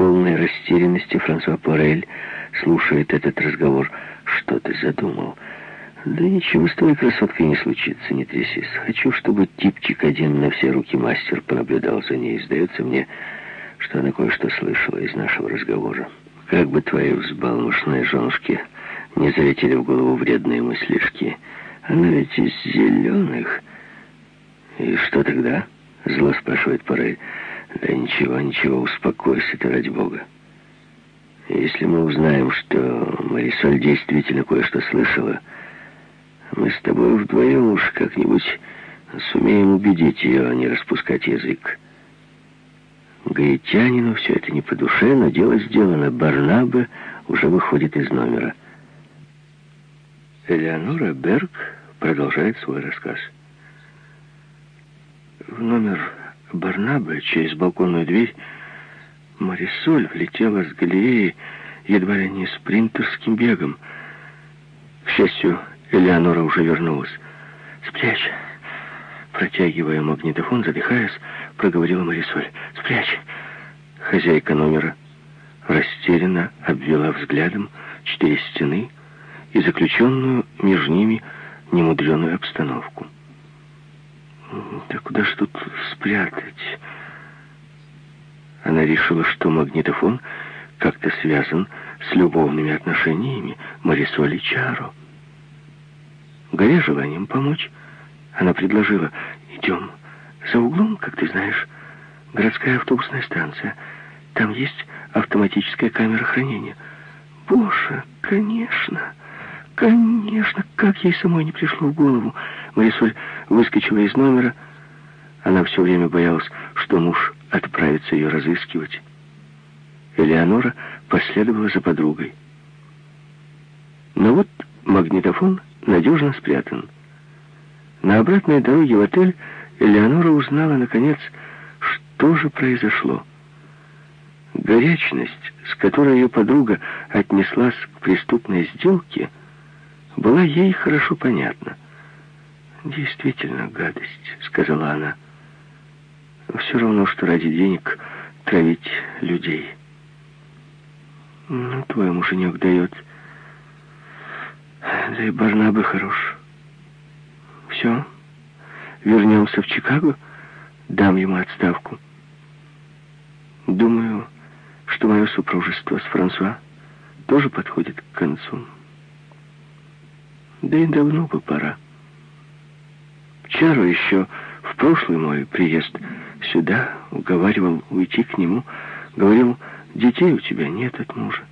полной растерянности Франсуа Порель слушает этот разговор. «Что ты задумал?» «Да ничего с твоей красоткой не случится, не трясись. Хочу, чтобы типчик один на все руки мастер понаблюдал за ней. Сдается мне, что она кое-что слышала из нашего разговора. Как бы твоей взбалмошной женушке не залетели в голову вредные мыслишки. Она ведь из зеленых. И что тогда?» Зло спрашивает Порель. «Да ничего, ничего, успокойся ты, ради бога. Если мы узнаем, что Марисоль действительно кое-что слышала, мы с тобой вдвоем уж как-нибудь сумеем убедить ее, не распускать язык. Гаитянину все это не по душе, но дело сделано. Барнабе уже выходит из номера. Элеонора Берг продолжает свой рассказ. В номер Барнабе через балконную дверь Марисоль влетела с галереи едва ли не спринтерским бегом. К счастью, Элеонора уже вернулась. «Спрячь!» Протягивая магнитофон, задыхаясь, проговорила Марисоль. «Спрячь!» Хозяйка номера растерянно обвела взглядом четыре стены и заключенную между ними немудреную обстановку. «Да куда ж тут спрятать?» Она решила, что магнитофон как-то связан с любовными отношениями Марисоль и Чаро. Горя желанием помочь, она предложила, идем за углом, как ты знаешь, городская автобусная станция. Там есть автоматическая камера хранения. Боже, конечно, конечно, как ей самой не пришло в голову. Марисоль выскочила из номера. Она все время боялась, что муж отправится ее разыскивать. Элеонора последовала за подругой. Но вот магнитофон надежно спрятан. На обратной дороге в отель Элеонора узнала, наконец, что же произошло. Горячность, с которой ее подруга отнеслась к преступной сделке, была ей хорошо понятна. «Действительно гадость», — сказала она. «Все равно, что ради денег травить людей». «Ну, твой муженек дает да и Барнабе хорош. Все, вернемся в Чикаго, дам ему отставку. Думаю, что мое супружество с Франсуа тоже подходит к концу. Да и давно бы пора. Чару еще в прошлый мой приезд сюда уговаривал уйти к нему, говорил, детей у тебя нет от мужа.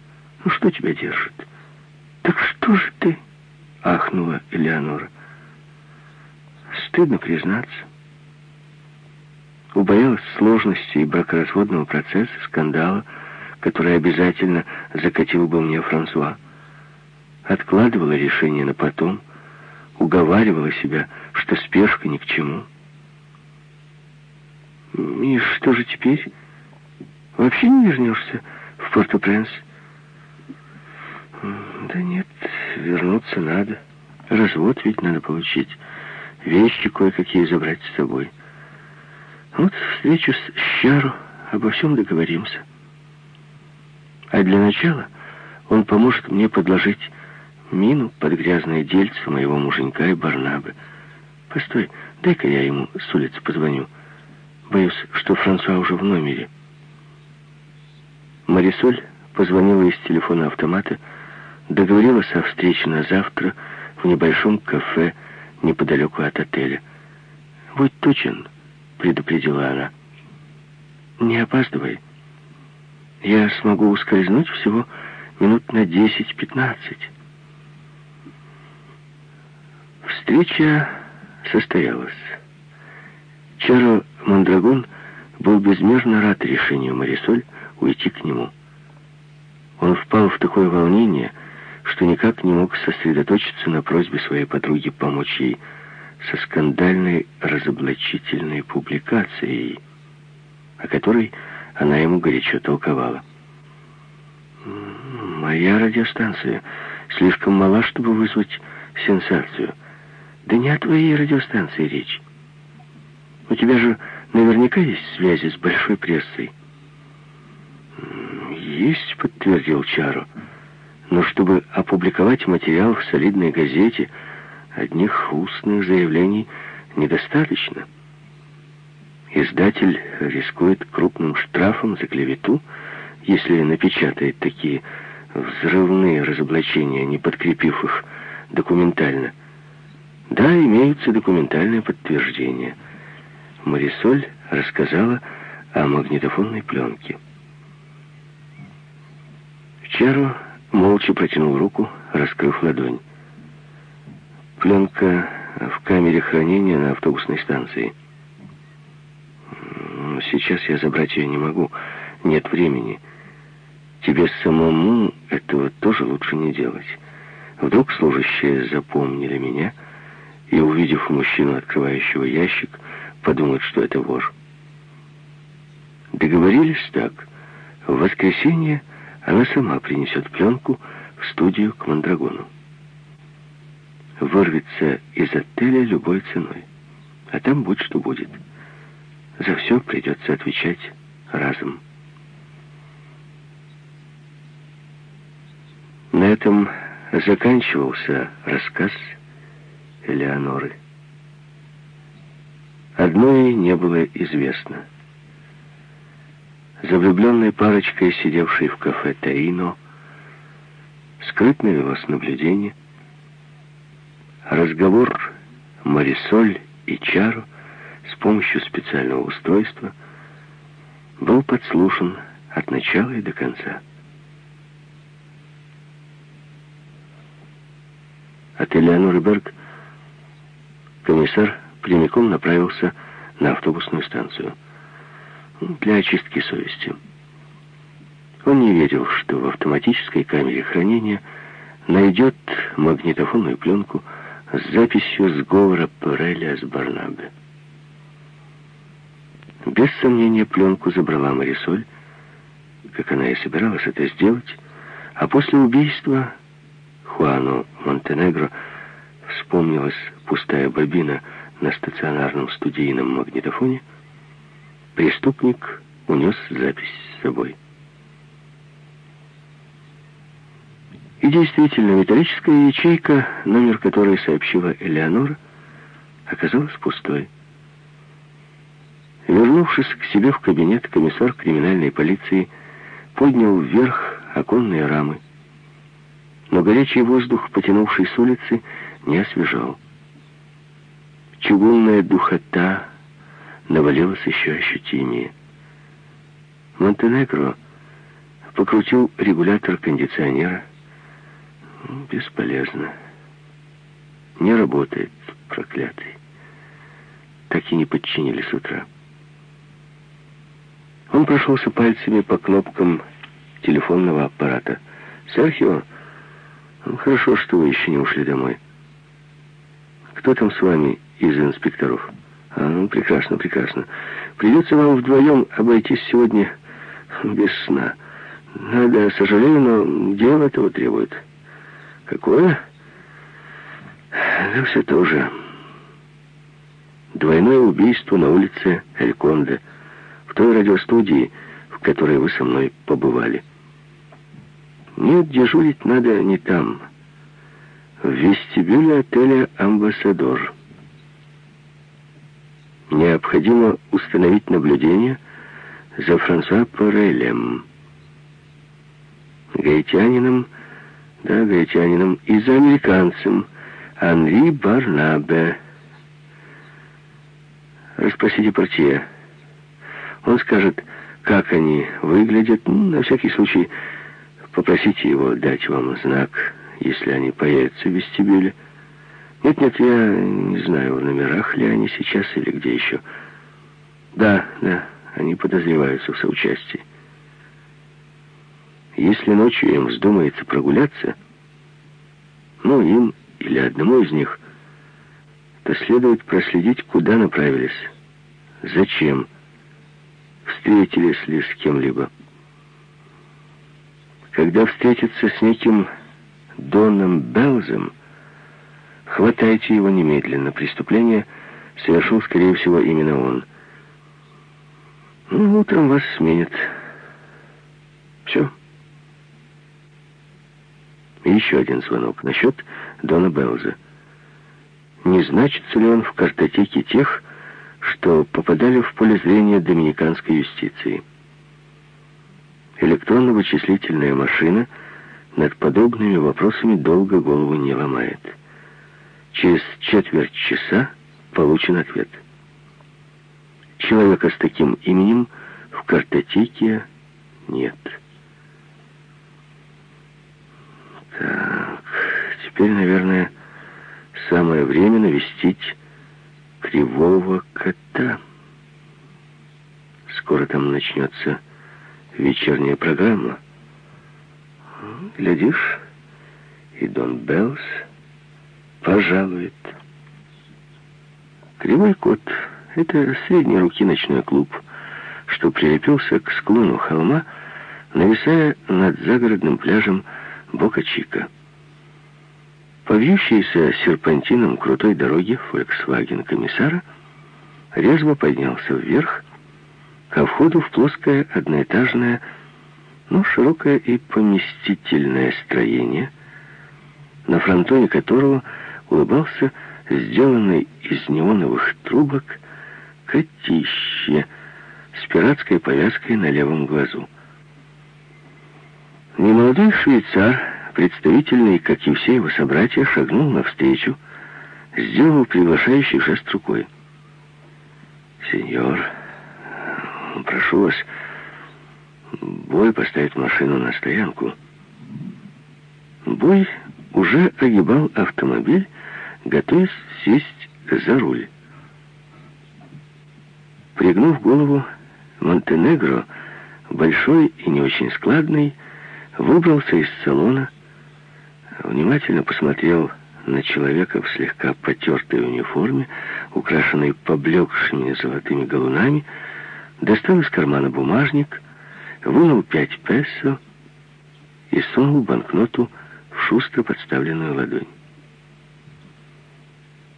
Ну что тебя держит? «Так что же ты?» — ахнула Элеонора. Стыдно признаться. Убоялась сложности бракоразводного процесса, скандала, который обязательно закатил бы мне Франсуа. Откладывала решение на потом, уговаривала себя, что спешка ни к чему. И что же теперь? Вообще не вернешься в Порто-Пренс? Да нет, вернуться надо. Развод ведь надо получить. Вещи кое-какие забрать с собой. Вот встречу с Щару, обо всем договоримся. А для начала он поможет мне подложить мину под грязное дельце моего муженька и Барнабы. Постой, дай-ка я ему с улицы позвоню. Боюсь, что Франсуа уже в номере. Марисоль позвонила из телефона автомата, Договорилась о встрече на завтра в небольшом кафе неподалеку от отеля. «Будь точен», — предупредила она. «Не опаздывай. Я смогу ускользнуть всего минут на 10-15». Встреча состоялась. Чаро Мандрагон был безмерно рад решению Марисоль уйти к нему. Он впал в такое волнение, что никак не мог сосредоточиться на просьбе своей подруги помочь ей со скандальной разоблачительной публикацией, о которой она ему горячо толковала. «Моя радиостанция слишком мала, чтобы вызвать сенсацию. Да не о твоей радиостанции речь. У тебя же наверняка есть связи с большой прессой». есть», — подтвердил Чаро. «Но чтобы опубликовать материал в солидной газете, одних устных заявлений недостаточно». Издатель рискует крупным штрафом за клевету, если напечатает такие взрывные разоблачения, не подкрепив их документально. Да, имеются документальные подтверждения. Марисоль рассказала о магнитофонной пленке. Чаро молча протянул руку, раскрыв ладонь. Пленка в камере хранения на автобусной станции. Сейчас я забрать ее не могу. Нет времени. Тебе самому этого тоже лучше не делать. Вдруг служащие запомнили меня и, увидев мужчину, открывающего ящик, подумают, что это вор. Договорились так. В воскресенье она сама принесет пленку в студию к Мандрагону. Вырвется из отеля любой ценой. А там будь что будет. За все придется отвечать разом. На этом заканчивался рассказ Элеоноры. Одно ей не было известно. За влюбленной парочкой, сидевшей в кафе Таино, скрытно велось наблюдение. Разговор Марисоль и Чару с помощью специального устройства был подслушан от начала и до конца. От Элеоноры Берг комиссар прямиком направился на автобусную станцию для очистки совести. Он не верил, что в автоматической камере хранения найдет магнитофонную пленку с записью сговора Пореля с Барнабе. Без сомнения, пленку забрала Марисоль, как она и собиралась это сделать, а после убийства Хуану Монтенегро вспомнилась пустая бобина на стационарном студийном магнитофоне, преступник унес запись с собой. И действительно, металлическая ячейка, номер которой сообщила Элеонора, оказалась пустой. Вернувшись к себе в кабинет, комиссар криминальной полиции поднял вверх оконные рамы. Но горячий воздух, потянувший с улицы, не освежал. Чугунная духота навалилась еще ощутимее. Монтенегро покрутил регулятор кондиционера. Бесполезно. Не работает, проклятый. Так и не подчинили с утра. Он прошелся пальцами по кнопкам телефонного аппарата. «Серхио, хорошо, что вы еще не ушли домой. Кто там с вами из инспекторов?» «А, ну, прекрасно, прекрасно. Придется вам вдвоем обойтись сегодня без сна. Надо, сожалею, но дело этого требует». «Какое?» «Да все то же. Двойное убийство на улице Эльконде» в той радиостудии, в которой вы со мной побывали. Нет, дежурить надо не там. В вестибюле отеля «Амбассадор». Необходимо установить наблюдение за Франсуа Порелем, гаитянином, да, гаитянином, и за американцем Анри Барнабе. Расспросите портье. Он скажет, как они выглядят. Ну, на всякий случай попросите его дать вам знак, если они появятся в вестибюле. Нет-нет, я не знаю, в номерах ли они сейчас или где еще. Да, да, они подозреваются в соучастии. Если ночью им вздумается прогуляться, ну, им или одному из них, то следует проследить, куда направились, зачем, встретились ли с кем-либо. Когда встретится с неким Доном Белзом, хватайте его немедленно. Преступление совершил, скорее всего, именно он. Ну, утром вас сменят. Все, еще один звонок насчет Дона Белза. Не значится ли он в картотеке тех, что попадали в поле зрения доминиканской юстиции? Электронно-вычислительная машина над подобными вопросами долго голову не ломает. Через четверть часа получен ответ. Человека с таким именем в картотеке нет. Так, теперь, наверное, самое время навестить кривого кота. Скоро там начнется вечерняя программа. Глядишь, и Дон Беллс пожалует. Кривой кот — это средней руки ночной клуб, что прилепился к склону холма, нависая над загородным пляжем Бока-Чика. По серпантином крутой дороге Volkswagen комиссара резво поднялся вверх, ко входу в плоское одноэтажное, но широкое и поместительное строение, на фронтоне которого улыбался сделанный из неоновых трубок котище с пиратской повязкой на левом глазу. Немолодой швейцар, представительный, как и все его собратья, шагнул навстречу, сделал приглашающий жест рукой. «Сеньор, прошу вас, Бой поставить машину на стоянку». Бой уже огибал автомобиль, готовясь сесть за руль. Пригнув голову, Монтенегро, большой и не очень складный, выбрался из салона, внимательно посмотрел на человека в слегка потертой униформе, украшенной поблекшими золотыми галунами, достал из кармана бумажник, вынул пять песо и сунул банкноту в шустро подставленную ладонь.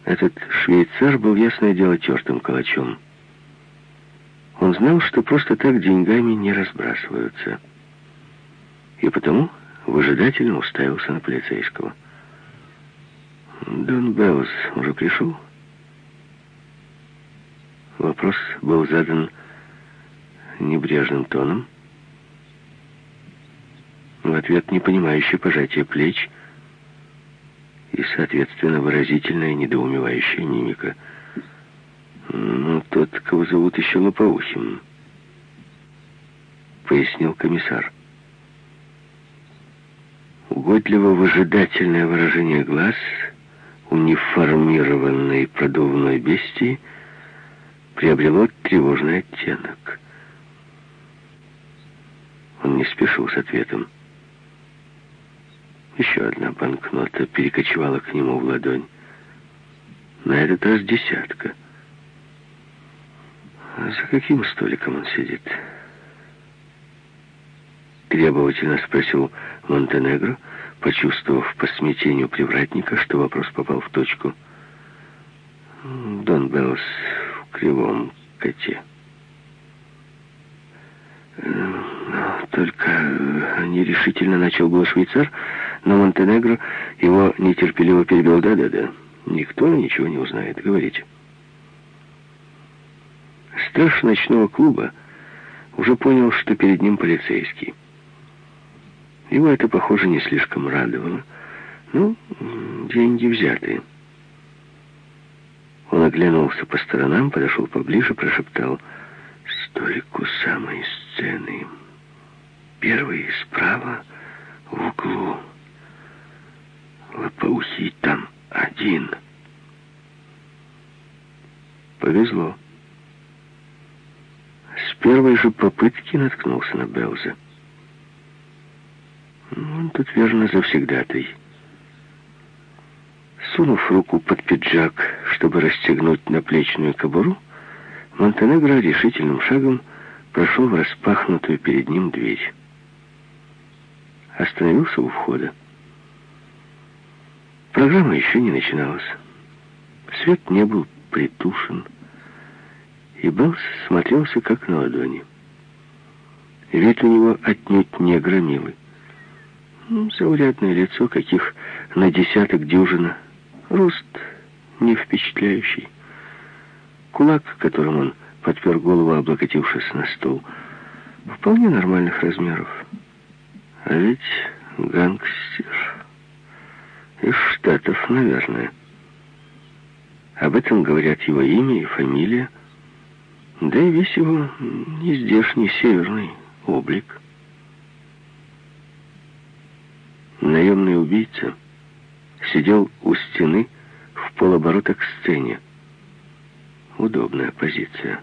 Этот швейцар был, ясное дело, тертым калачом. Он знал, что просто так деньгами не разбрасываются и потому выжидательно уставился на полицейского. «Дон Беллс уже пришел?» Вопрос был задан небрежным тоном. В ответ непонимающее пожатие плеч и, соответственно, выразительная недоумевающая мимика. «Ну, тот, кого зовут еще Лопоухим», — пояснил комиссар. Угодливо-выжидательное выражение глаз униформированной продувной бестии приобрело тревожный оттенок. Он не спешил с ответом. Еще одна банкнота перекочевала к нему в ладонь. На этот раз десятка. А за каким столиком он сидит? Требовательно спросил Монтенегро, почувствовав по смятению привратника, что вопрос попал в точку. Дон Беллс в кривом коте. Только нерешительно начал был швейцар, но Монтенегро его нетерпеливо перебил. Да-да-да, никто ничего не узнает, говорите. Страж ночного клуба уже понял, что перед ним полицейский. Его это, похоже, не слишком радовало. Ну, деньги взятые. Он оглянулся по сторонам, подошел поближе, прошептал «Столик у самой сцены. Первый справа в углу. Лопоухий там один». Повезло. С первой же попытки наткнулся на Белза. Он тут верно завсегдатый. Сунув руку под пиджак, чтобы расстегнуть наплечную кобуру, Монтенегро решительным шагом прошел в распахнутую перед ним дверь. Остановился у входа. Программа еще не начиналась. Свет не был притушен, и Беллс смотрелся как на ладони. Вид у него отнюдь не громилый. Заурядное лицо, каких на десяток дюжина. Рост не впечатляющий. Кулак, которым он подпер голову, облокотившись на стол, вполне нормальных размеров. А ведь гангстер. Из Штатов, наверное. Об этом говорят его имя и фамилия, да и весь его нездешний северный облик. Наемный убийца сидел у стены вполоборота к сцене. Удобная позиция.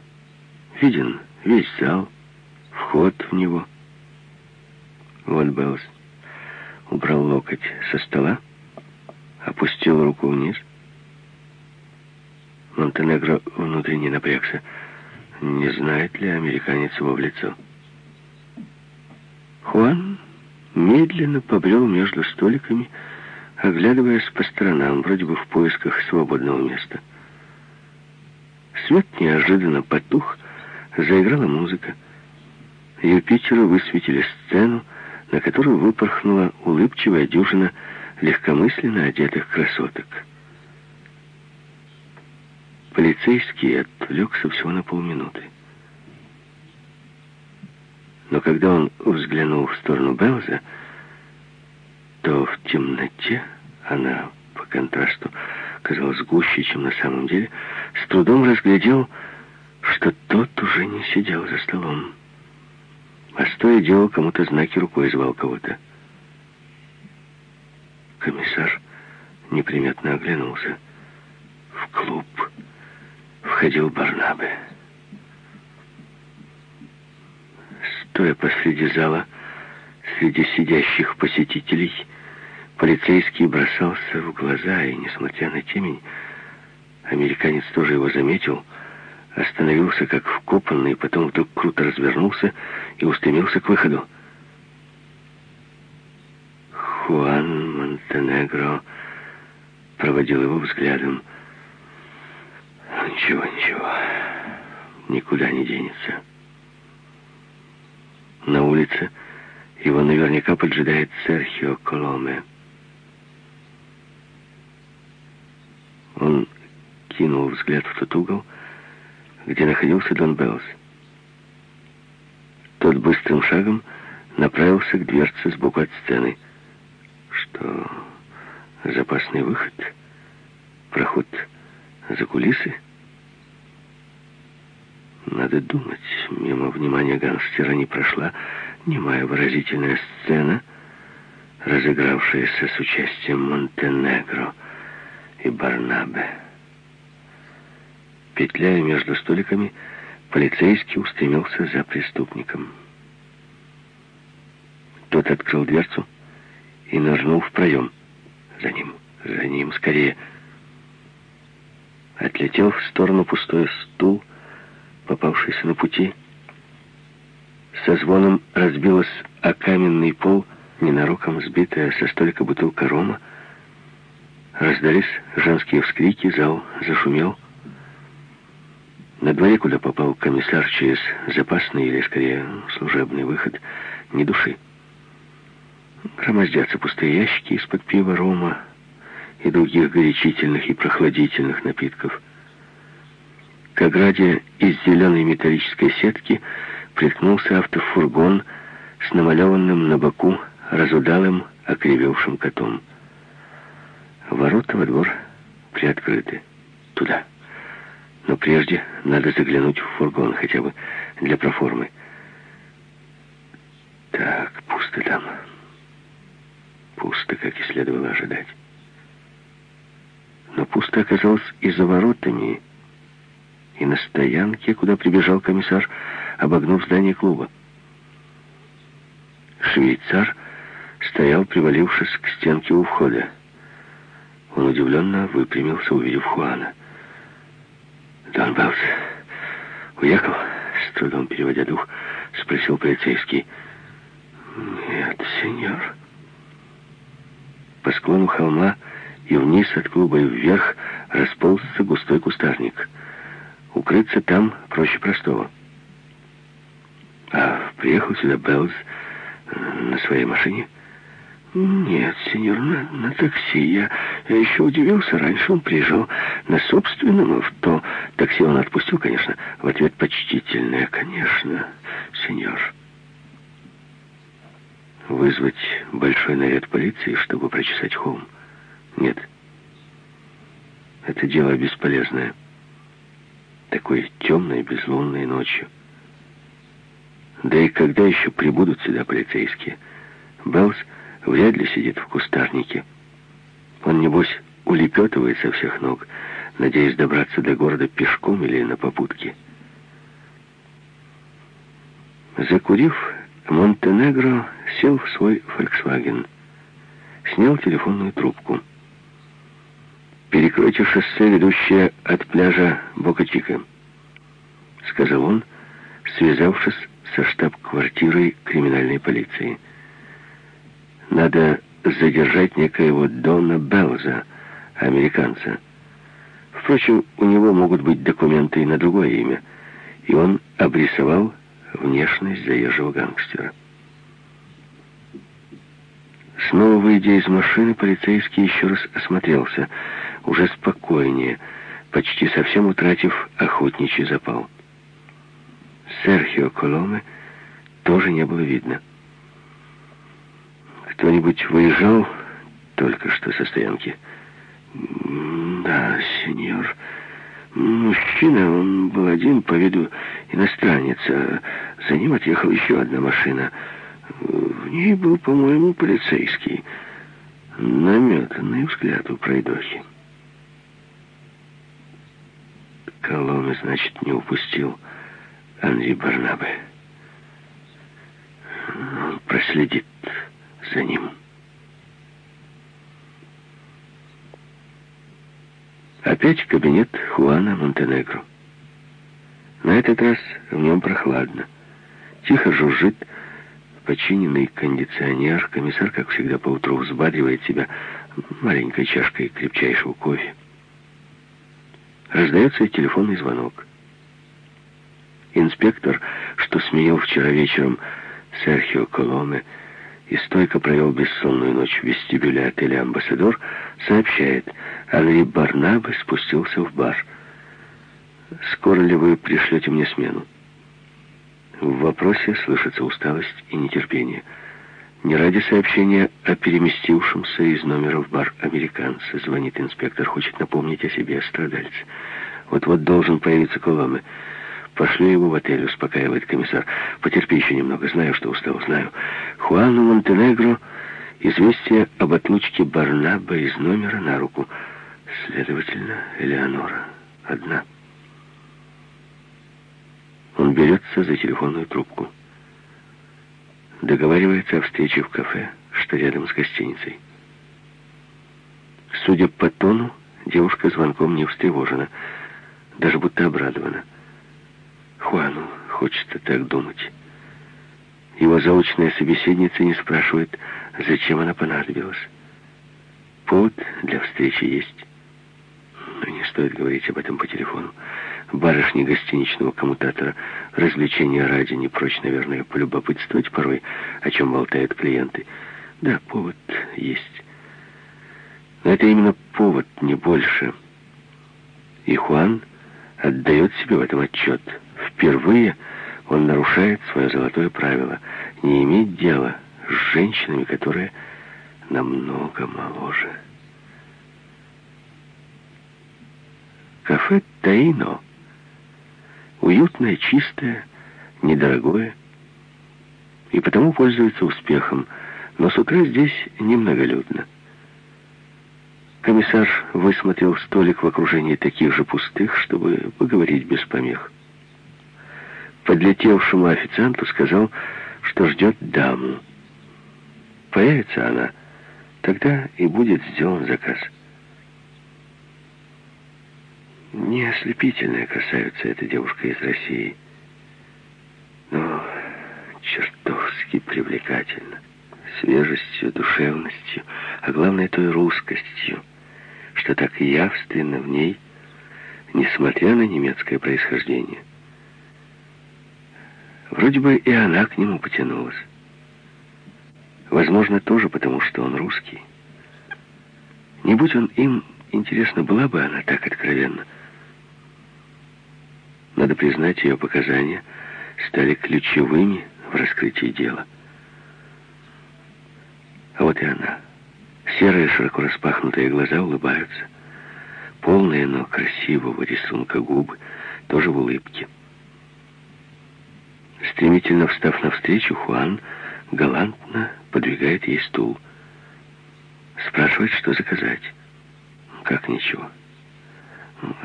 Виден весь зал, вход в него. Вот Беллс убрал локоть со стола, опустил руку вниз. Монтенегро внутренне напрягся. Не знает ли американец его в лицо? Хуан медленно побрел между столиками, оглядываясь по сторонам, вроде бы в поисках свободного места. Свет неожиданно потух, заиграла музыка. Юпитеры высветили сцену, на которую выпорхнула улыбчивая дюжина легкомысленно одетых красоток. Полицейский отвлекся всего на полминуты. Но когда он взглянул в сторону Белза, то в темноте она, по контрасту, казалась гуще, чем на самом деле, с трудом разглядел, что тот уже не сидел за столом, а стоя делал кому-то знаки рукой, звал кого-то. Комиссар неприметно оглянулся. В клуб входил Барнабе. Стоя посреди зала, среди сидящих посетителей, полицейский бросался в глаза, и, несмотря на темень, американец тоже его заметил, остановился как вкопанный, потом вдруг круто развернулся и устремился к выходу. Хуан Монтенегро проводил его взглядом. Ничего, ничего, никуда не денется. На улице его наверняка поджидает Серхио Коломе. Он кинул взгляд в тот угол, где находился Дон Беллс. Тот быстрым шагом направился к дверце сбоку от сцены. Что, запасный выход? Проход за кулисы? Надо думать, мимо внимания гангстера не прошла немая выразительная сцена, разыгравшаяся с участием Монтенегро и Барнабе. Петляя между столиками, полицейский устремился за преступником. Тот открыл дверцу и нырнул в проем. За ним, за ним, скорее. Отлетел в сторону пустой стул, попавшийся на пути. Со звоном разбилась о каменный пол, ненароком сбитая со столика бутылка рома. Раздались женские вскрики, зал зашумел. На дворе, куда попал комиссар через запасный или, скорее, служебный выход, ни души. Громоздятся пустые ящики из-под пива, рома и других горячительных и прохладительных напитков. К ограде из зеленой металлической сетки приткнулся автофургон с намалеванным на боку разудалым, окривевшим котом. Ворота во двор приоткрыты. Туда. Но прежде надо заглянуть в фургон, хотя бы для проформы. Так, пусто там. Пусто, как и следовало ожидать. Но пусто оказалось и за воротами, и на стоянке, куда прибежал комиссар, обогнув здание клуба. Швейцар стоял, привалившись к стенке у входа. Он удивленно выпрямился, увидев Хуана. «Дон Белс уехал?» С трудом переводя дух, спросил полицейский. «Нет, сеньор». По склону холма и вниз от клуба и вверх расползся густой кустарник. Укрыться там проще простого. А приехал сюда Беллс на своей машине? Нет, сеньор, на, на такси. Я, я еще удивился. Раньше он приезжал на собственном авто. Такси он отпустил, конечно. В ответ почтительное, конечно, сеньор. Вызвать большой наряд полиции, чтобы прочесать холм? Нет. Это дело бесполезное. Такой темной, безлунной ночью. Да и когда еще прибудут сюда полицейские? Беллс вряд ли сидит в кустарнике. Он, небось, улепетывает со всех ног, надеясь добраться до города пешком или на попутке. Закурив, Монтенегро сел в свой «Фольксваген», снял телефонную трубку. «Перекройте шоссе, ведущее от пляжа Бока-Чика», — сказал он, связавшись со штаб-квартирой криминальной полиции. Надо задержать некоего Дона Белза, американца. Впрочем, у него могут быть документы и на другое имя. И он обрисовал внешность заезжего гангстера. Снова выйдя из машины, полицейский еще раз осмотрелся, уже спокойнее, почти совсем утратив охотничий запал. Серхио Коломе тоже не было видно. Кто-нибудь выезжал только что со стоянки? Да, сеньор. Мужчина, он был один, по виду иностранец, а за ним отъехала еще одна машина. В ней был, по-моему, полицейский. Наметанный взгляд у пройдохи. Колонны, значит, не упустил Анри Барнабе. Он проследит за ним. Опять кабинет Хуана Монтенегро. На этот раз в нем прохладно. Тихо жужжит починенный кондиционер. Комиссар, как всегда, поутру взбадривает себя маленькой чашкой крепчайшего кофе. Раздается телефонный звонок. Инспектор, что сменил вчера вечером Серхио Коломе, и стойко провел бессонную ночь в вестибюле отеля «Амбассадор», сообщает, Анри Барнабе спустился в бар. «Скоро ли вы пришлете мне смену?» В вопросе слышится усталость и нетерпение. Не ради сообщения о переместившемся из номера в бар американца. Звонит инспектор, хочет напомнить о себе страдальце. Вот-вот должен появиться Коломе. Пошлю его в отель, успокаивает комиссар. Потерпи еще немного, знаю, что устал, знаю. Хуану Монтенегро известие об отлучке Барнаба из номера на руку. Следовательно, Элеонора одна. Он берется за телефонную трубку. Договаривается о встрече в кафе, что рядом с гостиницей. Судя по тону, девушка звонком не встревожена, даже будто обрадована. Хуану хочется так думать. Его заочная собеседница не спрашивает, зачем она понадобилась. Повод для встречи есть. Но не стоит говорить об этом по телефону. Барышни гостиничного коммутатора развлечения ради не прочь, наверное, полюбопытствовать порой, о чем болтают клиенты. Да, повод есть. Но это именно повод, не больше. И Хуан отдает себе в этом отчет. Впервые он нарушает свое золотое правило — не иметь дела с женщинами, которые намного моложе. Кафе «Таино» уютное, чистое, недорогое, и потому пользуется успехом, но с утра здесь немноголюдно. Комиссар высмотрел столик в окружении таких же пустых, чтобы поговорить без помех подлетевшему официанту сказал, что ждет даму. Появится она, тогда и будет сделан заказ. Не ослепительная красавица эта девушка из России, но чертовски привлекательна. Свежестью, душевностью, а главное той русскостью, что так явственно в ней, несмотря на немецкое происхождение. Вроде бы и она к нему потянулась. Возможно, тоже потому, что он русский. Не будь он им, интересно, была бы она так откровенна. Надо признать, ее показания стали ключевыми в раскрытии дела. А вот и она. Серые, широко распахнутые глаза улыбаются. Полные, но красивого рисунка губы, тоже в улыбке. Стремительно встав навстречу, Хуан галантно подвигает ей стул. Спрашивает, что заказать. Как ничего.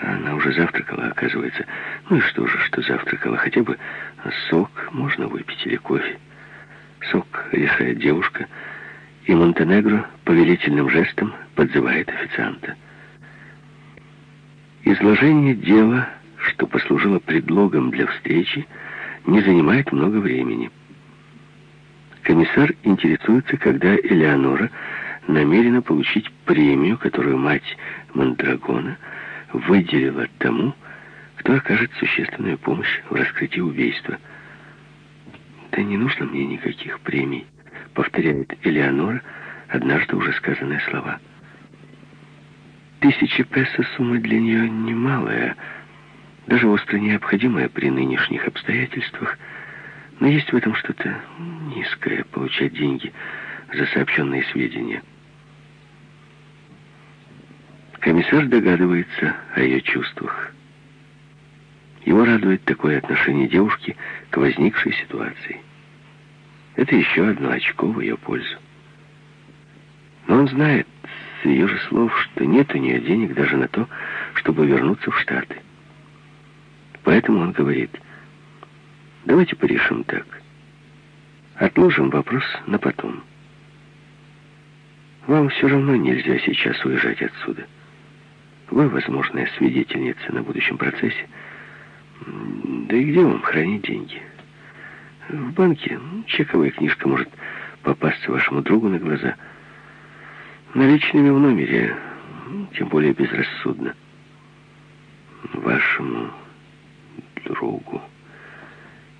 Она уже завтракала, оказывается. Ну и что же, что завтракала? Хотя бы сок можно выпить или кофе. Сок решает девушка, и Монтенегро повелительным жестом подзывает официанта. Изложение дела, что послужило предлогом для встречи, не занимает много времени. Комиссар интересуется, когда Элеонора намерена получить премию, которую мать Мандрагона выделила тому, кто окажет существенную помощь в раскрытии убийства. «Да не нужно мне никаких премий», — повторяет Элеонора однажды уже сказанные слова. Тысячи песо сумма для нее немалая, даже остро необходимая при нынешних обстоятельствах, но есть в этом что-то низкое, получать деньги за сообщенные сведения. Комиссар догадывается о ее чувствах. Его радует такое отношение девушки к возникшей ситуации. Это еще одно очко в ее пользу. Но он знает с ее же слов, что нет у нее денег даже на то, чтобы вернуться в Штаты. Поэтому он говорит, давайте порешим так. Отложим вопрос на потом. Вам все равно нельзя сейчас уезжать отсюда. Вы возможная свидетельница на будущем процессе. Да и где вам хранить деньги? В банке чековая книжка может попасться вашему другу на глаза. Наличными в номере, тем более безрассудно. Вашему другу.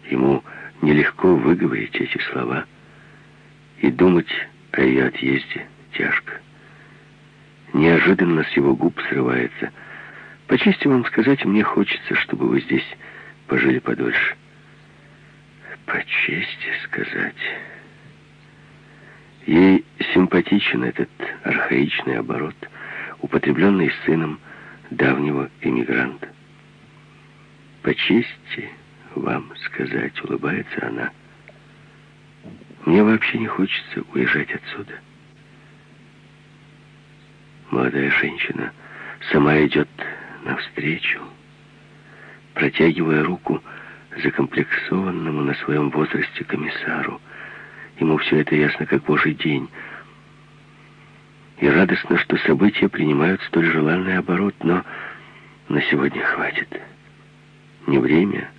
Ему нелегко выговорить эти слова и думать о ее отъезде тяжко. Неожиданно с его губ срывается. По чести вам сказать, мне хочется, чтобы вы здесь пожили подольше. По чести сказать. Ей симпатичен этот архаичный оборот, употребленный сыном давнего эмигранта. По чести вам сказать, улыбается она. Мне вообще не хочется уезжать отсюда. Молодая женщина сама идет навстречу, протягивая руку закомплексованному на своем возрасте комиссару. Ему все это ясно, как божий день. И радостно, что события принимают столь желанный оборот, но на сегодня хватит. Не время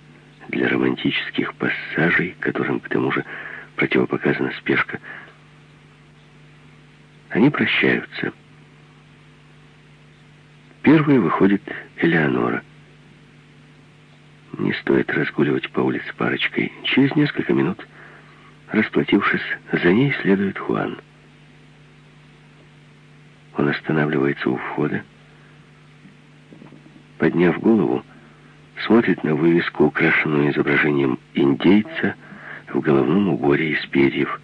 для романтических пассажей, которым к тому же противопоказана спешка. Они прощаются. Первой выходит Элеонора. Не стоит разгуливать по улице парочкой. Через несколько минут, расплатившись, за ней следует Хуан. Он останавливается у входа. Подняв голову, смотрит на вывеску, украшенную изображением индейца в головном уборе из перьев.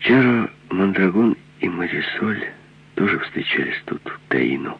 Чаро, Мандрагон и Марисоль тоже встречались тут, в.